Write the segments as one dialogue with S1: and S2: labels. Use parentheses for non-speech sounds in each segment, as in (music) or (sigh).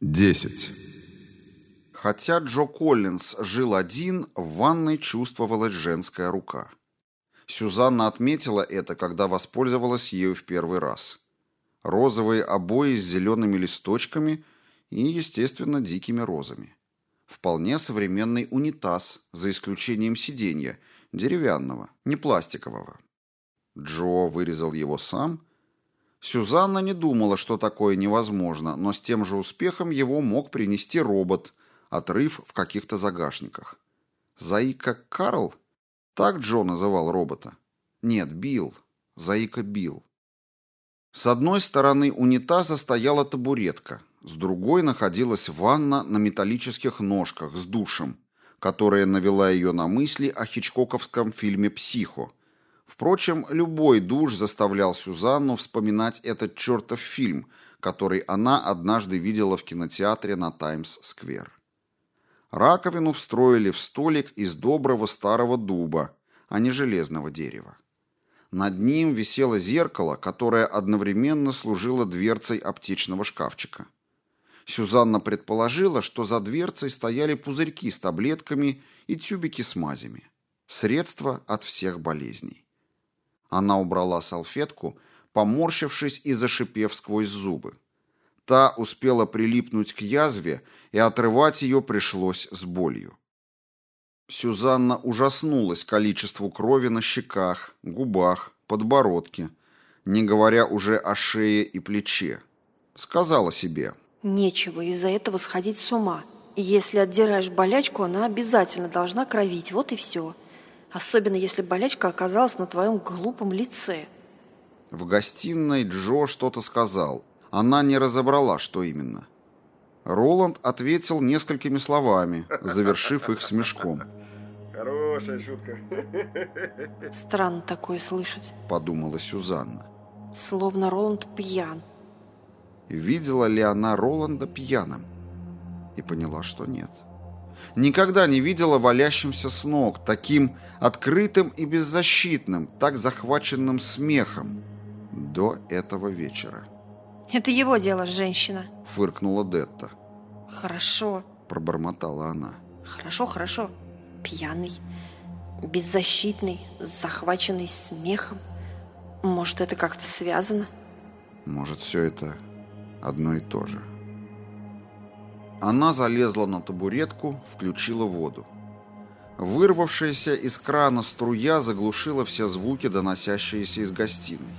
S1: 10.
S2: Хотя Джо Коллинз жил один, в ванной чувствовалась женская рука. Сюзанна отметила это, когда воспользовалась ею в первый раз. Розовые обои с зелеными листочками и, естественно, дикими розами. Вполне современный унитаз, за исключением сиденья, деревянного, не пластикового. Джо вырезал его сам – Сюзанна не думала, что такое невозможно, но с тем же успехом его мог принести робот, отрыв в каких-то загашниках. Заика Карл? Так Джо называл робота. Нет, Билл. Заика Билл. С одной стороны унитаза стояла табуретка, с другой находилась ванна на металлических ножках с душем, которая навела ее на мысли о хичкоковском фильме «Психо», Впрочем, любой душ заставлял Сюзанну вспоминать этот чертов фильм, который она однажды видела в кинотеатре на Таймс-сквер. Раковину встроили в столик из доброго старого дуба, а не железного дерева. Над ним висело зеркало, которое одновременно служило дверцей аптечного шкафчика. Сюзанна предположила, что за дверцей стояли пузырьки с таблетками и тюбики с мазями. Средства от всех болезней. Она убрала салфетку, поморщившись и зашипев сквозь зубы. Та успела прилипнуть к язве, и отрывать ее пришлось с болью. Сюзанна ужаснулась количеству крови на щеках, губах, подбородке, не говоря уже о шее и плече. Сказала себе.
S3: «Нечего из-за этого сходить с ума. Если отдираешь болячку, она обязательно должна кровить, вот и все особенно если болячка оказалась на твоем глупом лице.
S2: В гостиной Джо что-то сказал. Она не разобрала, что именно. Роланд ответил несколькими словами, завершив их смешком.
S4: Хорошая шутка.
S3: Странно такое слышать,
S2: подумала Сюзанна.
S3: Словно Роланд пьян.
S2: Видела ли она Роланда пьяным? И поняла, что нет. — никогда не видела валящимся с ног, таким открытым и беззащитным, так захваченным смехом до этого вечера.
S3: «Это его дело, женщина», —
S2: фыркнула Детта.
S3: «Хорошо», —
S2: пробормотала она.
S3: «Хорошо, хорошо. Пьяный, беззащитный, захваченный смехом. Может, это как-то связано?»
S2: «Может, все это одно и то же». Она залезла на табуретку, включила воду. Вырвавшаяся из крана струя заглушила все звуки, доносящиеся из гостиной.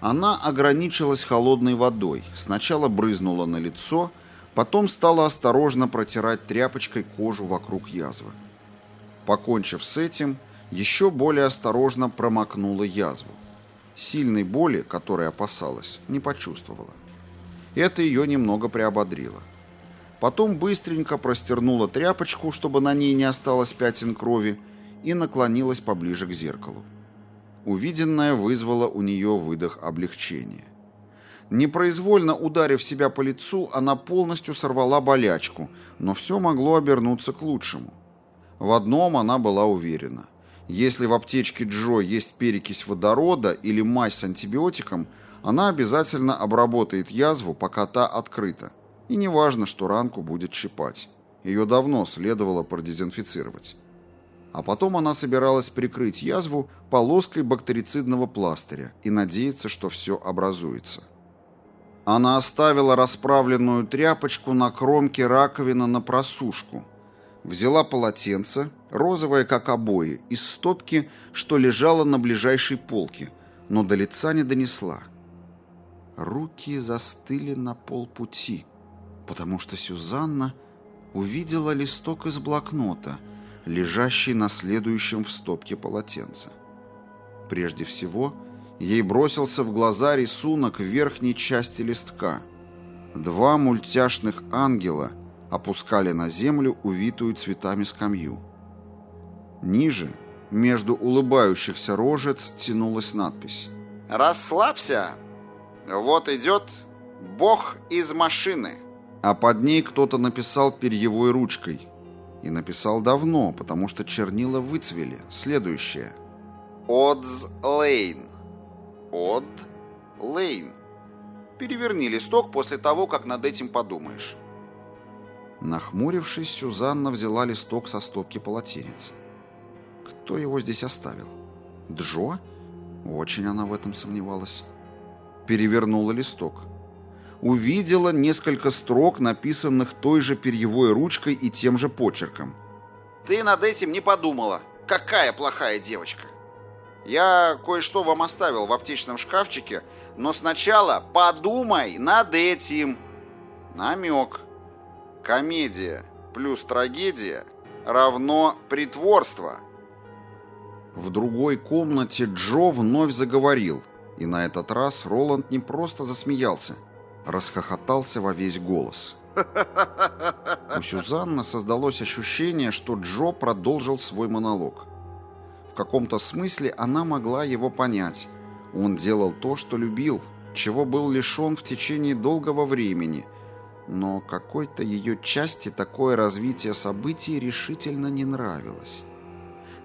S2: Она ограничилась холодной водой, сначала брызнула на лицо, потом стала осторожно протирать тряпочкой кожу вокруг язвы. Покончив с этим, еще более осторожно промокнула язву. Сильной боли, которой опасалась, не почувствовала. Это ее немного приободрило. Потом быстренько простернула тряпочку, чтобы на ней не осталось пятен крови, и наклонилась поближе к зеркалу. Увиденное вызвало у нее выдох облегчения. Непроизвольно ударив себя по лицу, она полностью сорвала болячку, но все могло обернуться к лучшему. В одном она была уверена. Если в аптечке Джо есть перекись водорода или мазь с антибиотиком, она обязательно обработает язву, пока та открыта. И не важно, что ранку будет щипать. Ее давно следовало продезинфицировать. А потом она собиралась прикрыть язву полоской бактерицидного пластыря и надеяться, что все образуется. Она оставила расправленную тряпочку на кромке раковины на просушку. Взяла полотенце, розовое как обои, из стопки, что лежало на ближайшей полке, но до лица не донесла. Руки застыли на полпути потому что Сюзанна увидела листок из блокнота, лежащий на следующем в стопке полотенца. Прежде всего, ей бросился в глаза рисунок в верхней части листка. Два мультяшных ангела опускали на землю увитую цветами скамью. Ниже, между улыбающихся рожец, тянулась надпись. «Расслабься! Вот идет Бог из машины!» А под ней кто-то написал перьевой ручкой. И написал давно, потому что чернила выцвели. Следующее. Одз Лейн. Од Лейн. Переверни листок после того, как над этим подумаешь. Нахмурившись, Сюзанна взяла листок со стопки полотенец. Кто его здесь оставил? Джо? Очень она в этом сомневалась. Перевернула листок. Увидела несколько строк, написанных той же перьевой ручкой и тем же почерком. «Ты над этим не подумала. Какая плохая девочка!» «Я кое-что вам оставил в аптечном шкафчике, но сначала подумай над этим!» Намек. Комедия плюс трагедия равно притворство. В другой комнате Джо вновь заговорил, и на этот раз Роланд не просто засмеялся, расхохотался во весь голос. (laughs) У Сюзанны создалось ощущение, что Джо продолжил свой монолог. В каком-то смысле она могла его понять. Он делал то, что любил, чего был лишен в течение долгого времени – но какой-то ее части такое развитие событий решительно не нравилось.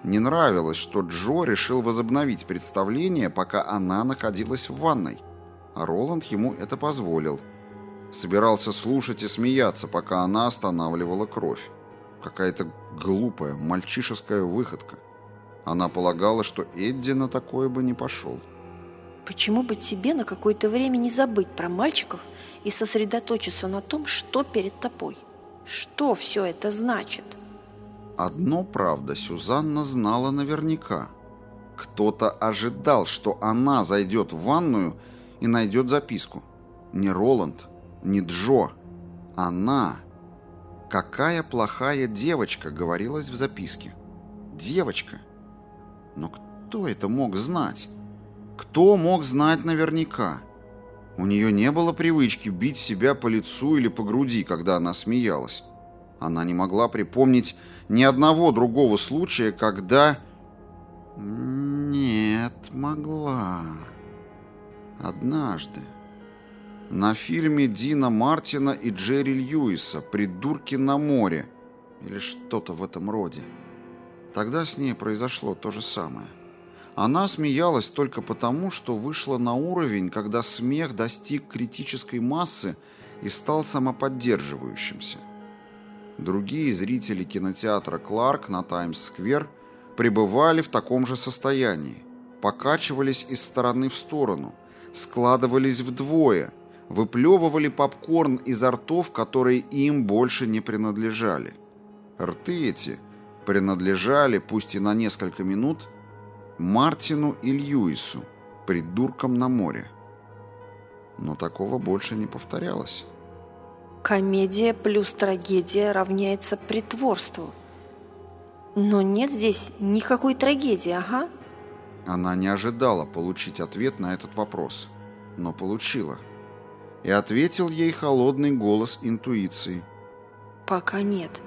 S2: Не нравилось, что Джо решил возобновить представление, пока она находилась в ванной, а Роланд ему это позволил. Собирался слушать и смеяться, пока она останавливала кровь. Какая-то глупая, мальчишеская выходка. Она полагала, что Эдди на такое бы не пошел.
S3: Почему бы тебе на какое-то время не забыть про мальчиков и сосредоточиться на том, что перед тобой? Что все это значит?
S2: Одно, правда, Сюзанна знала наверняка. Кто-то ожидал, что она зайдет в ванную и найдет записку. Не Роланд, не Джо. Она. Какая плохая девочка, говорилось в записке. Девочка. Но кто это мог знать? Кто мог знать наверняка? У нее не было привычки бить себя по лицу или по груди, когда она смеялась. Она не могла припомнить ни одного другого случая, когда... Нет, могла. Однажды. На фильме Дина Мартина и Джерри Льюиса «Придурки на море» или что-то в этом роде. Тогда с ней произошло то же самое. Она смеялась только потому, что вышла на уровень, когда смех достиг критической массы и стал самоподдерживающимся. Другие зрители кинотеатра «Кларк» на Таймс-сквер пребывали в таком же состоянии, покачивались из стороны в сторону, складывались вдвое, выплевывали попкорн изо ртов, которые им больше не принадлежали. Рты эти принадлежали, пусть и на несколько минут, Мартину и Льюису, придуркам на море. Но такого больше не повторялось.
S3: Комедия плюс трагедия равняется притворству. Но нет здесь никакой трагедии, ага.
S2: Она не ожидала получить ответ на этот вопрос, но получила. И ответил ей холодный голос интуиции.
S3: Пока нет.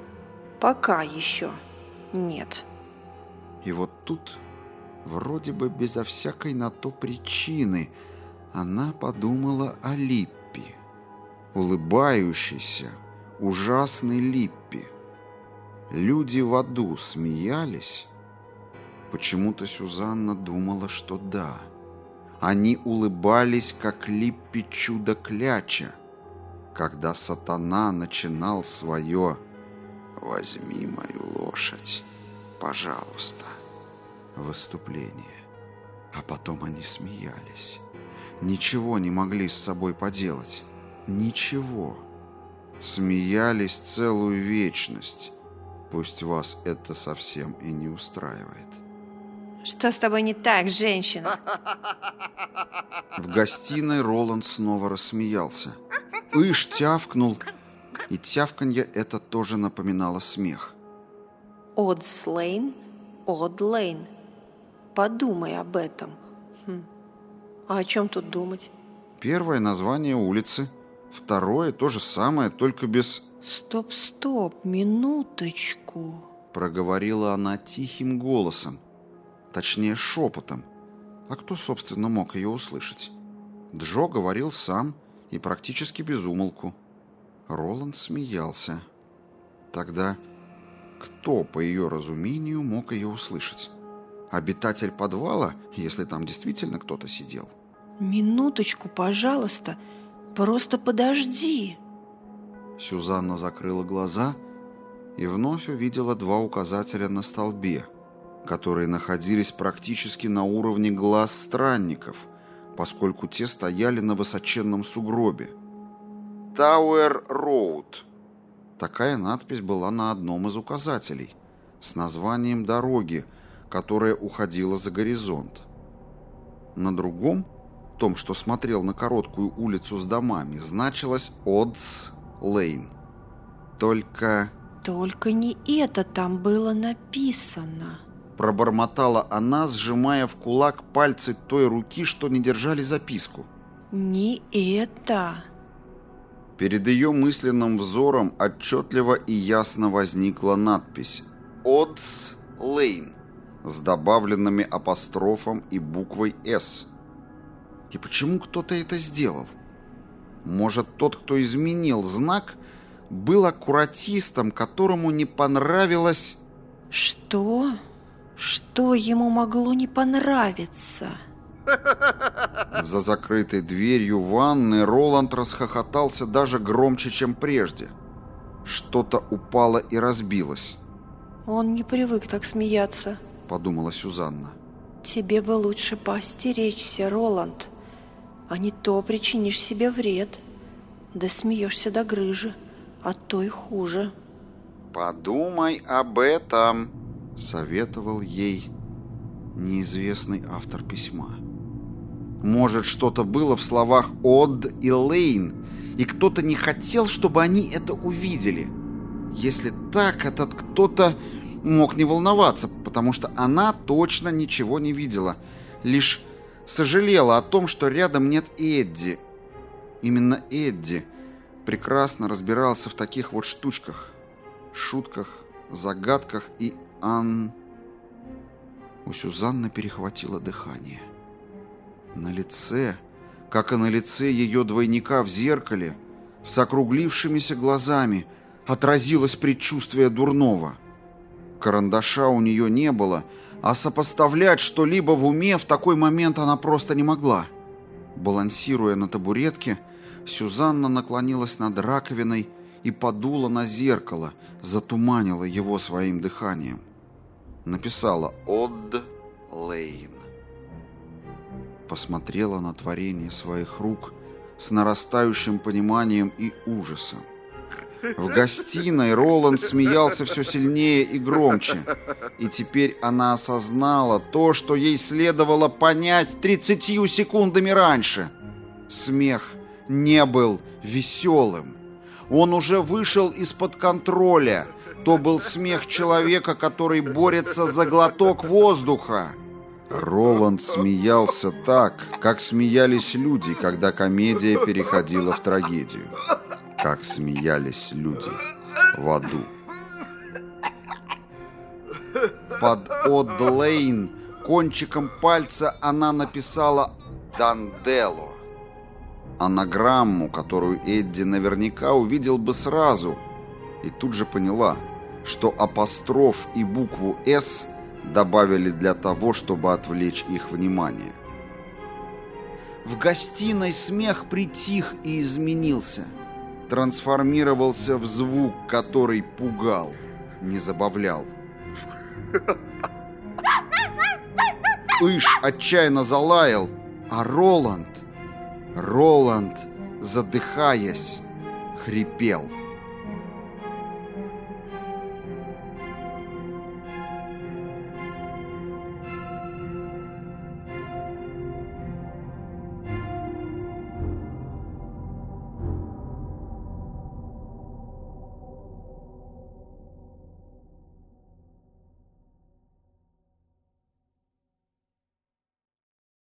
S3: Пока еще нет.
S2: И вот тут вроде бы безо всякой на то причины, она подумала о Липпи. Улыбающейся, ужасной Липпи. Люди в аду смеялись. Почему-то Сюзанна думала, что да. Они улыбались, как Липпи чудо-кляча, когда сатана начинал свое «Возьми мою лошадь, пожалуйста» выступление. А потом они смеялись. Ничего не могли с собой поделать. Ничего. Смеялись целую вечность. Пусть вас это совсем и не устраивает.
S3: Что с тобой не так, женщина?
S2: В гостиной Роланд снова рассмеялся. Иш тявкнул, и тявканье это тоже напоминало смех.
S3: Одслейн, Одлейн. Подумай об этом. Хм. А о чем тут думать?
S2: Первое название улицы, второе то же самое, только без...
S3: Стоп, стоп, минуточку.
S2: Проговорила она тихим голосом, точнее шепотом. А кто, собственно, мог ее услышать? Джо говорил сам и практически без умолку. Роланд смеялся. Тогда кто, по ее разумению, мог ее услышать? обитатель подвала, если там действительно кто-то сидел.
S3: Минуточку, пожалуйста, просто подожди.
S2: Сюзанна закрыла глаза и вновь увидела два указателя на столбе, которые находились практически на уровне глаз странников, поскольку те стояли на высоченном сугробе. «Тауэр Роуд». Такая надпись была на одном из указателей с названием дороги, которая уходила за горизонт. На другом, том, что смотрел на короткую улицу с домами, значилось «Одс Лейн». Только...
S3: Только не это там было написано.
S2: Пробормотала она, сжимая в кулак пальцы той руки, что не держали записку.
S3: Не это.
S2: Перед ее мысленным взором отчетливо и ясно возникла надпись «Одс Лейн» с добавленными апострофом и буквой «С». И почему кто-то это сделал? Может, тот, кто изменил знак, был аккуратистом, которому не понравилось...
S3: Что? Что ему могло не понравиться?
S2: За закрытой дверью ванны Роланд расхохотался даже громче, чем прежде. Что-то упало и разбилось.
S3: Он не привык так смеяться,
S2: подумала Сюзанна.
S3: Тебе бы лучше поостеречься, Роланд, а не то причинишь себе вред. Да смеешься до грыжи, а то и хуже.
S2: «Подумай об этом», — советовал ей неизвестный автор письма. Может, что-то было в словах «Од» и «Лейн», и кто-то не хотел, чтобы они это увидели. Если так, этот кто-то мог не волноваться, потому что она точно ничего не видела, лишь сожалела о том, что рядом нет Эдди. Именно Эдди прекрасно разбирался в таких вот штучках, шутках, загадках и ан... У Сюзанны перехватило дыхание. На лице, как и на лице ее двойника в зеркале, с округлившимися глазами, отразилось предчувствие дурного – Карандаша у нее не было, а сопоставлять что-либо в уме в такой момент она просто не могла. Балансируя на табуретке, Сюзанна наклонилась над раковиной и подула на зеркало, затуманила его своим дыханием. Написала «Од Лейн». Посмотрела на творение своих рук с нарастающим пониманием и ужасом. В гостиной Роланд смеялся все сильнее и громче. И теперь она осознала то, что ей следовало понять тридцатью секундами раньше. Смех не был веселым. Он уже вышел из-под контроля. То был смех человека, который борется за глоток воздуха. Роланд смеялся так, как смеялись люди, когда комедия переходила в трагедию как смеялись люди в аду. Под Одлейн кончиком пальца она написала «Дандело». Анаграмму, которую Эдди наверняка увидел бы сразу, и тут же поняла, что апостроф и букву «С» добавили для того, чтобы отвлечь их внимание. В гостиной смех притих и изменился – трансформировался в звук, который пугал, не забавлял. Иш отчаянно залаял, а Роланд, Роланд, задыхаясь, хрипел.